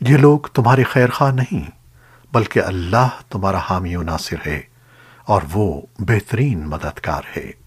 یہ لوگ تمہارے خیر خواہ نہیں، بلکہ اللہ تمہارا حامی و ناصر ہے اور وہ بہترین مددگار ہے۔